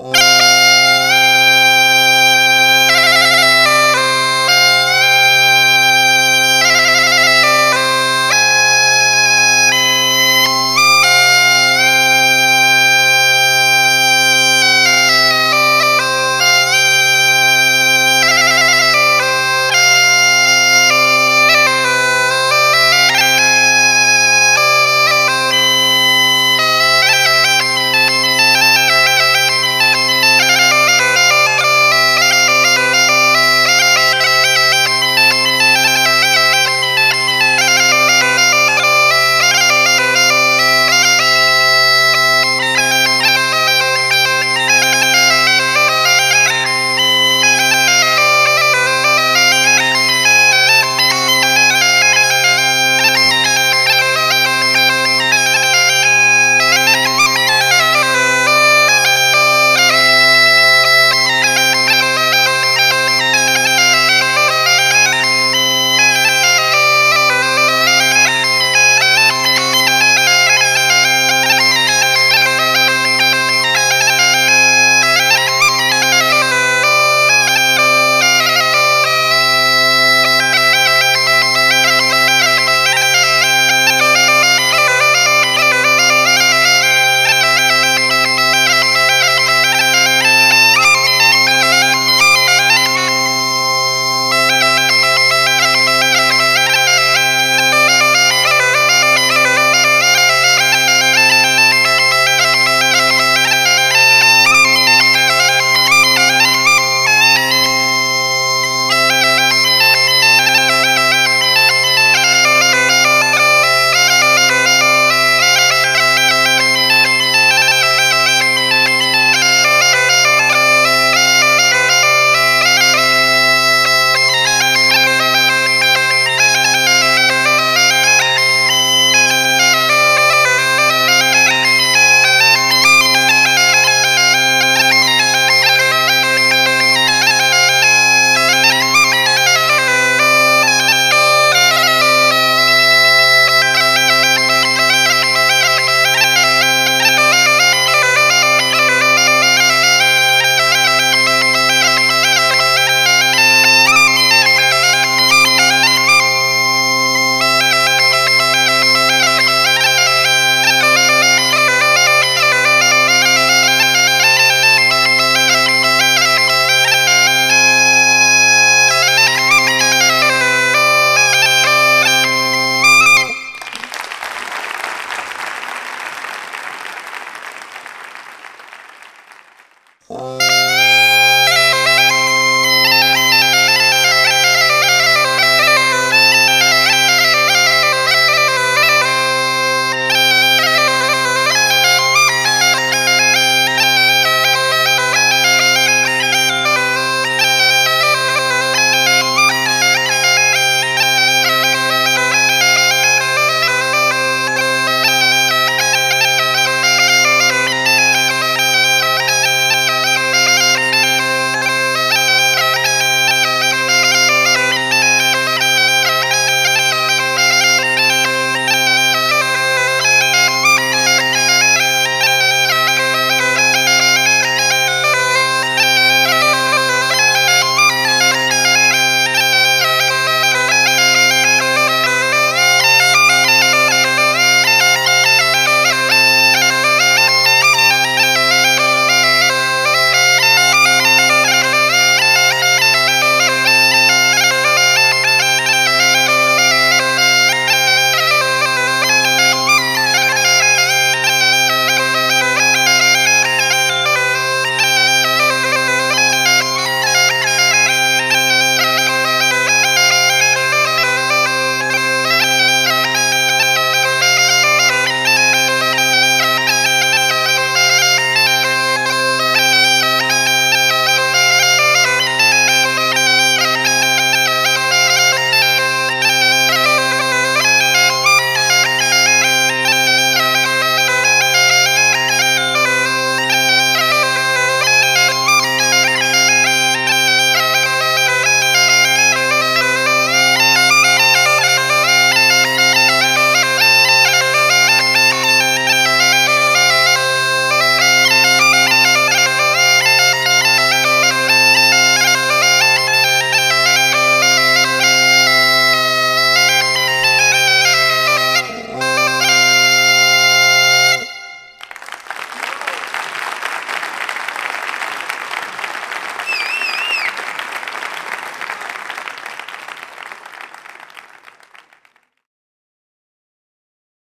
Oh.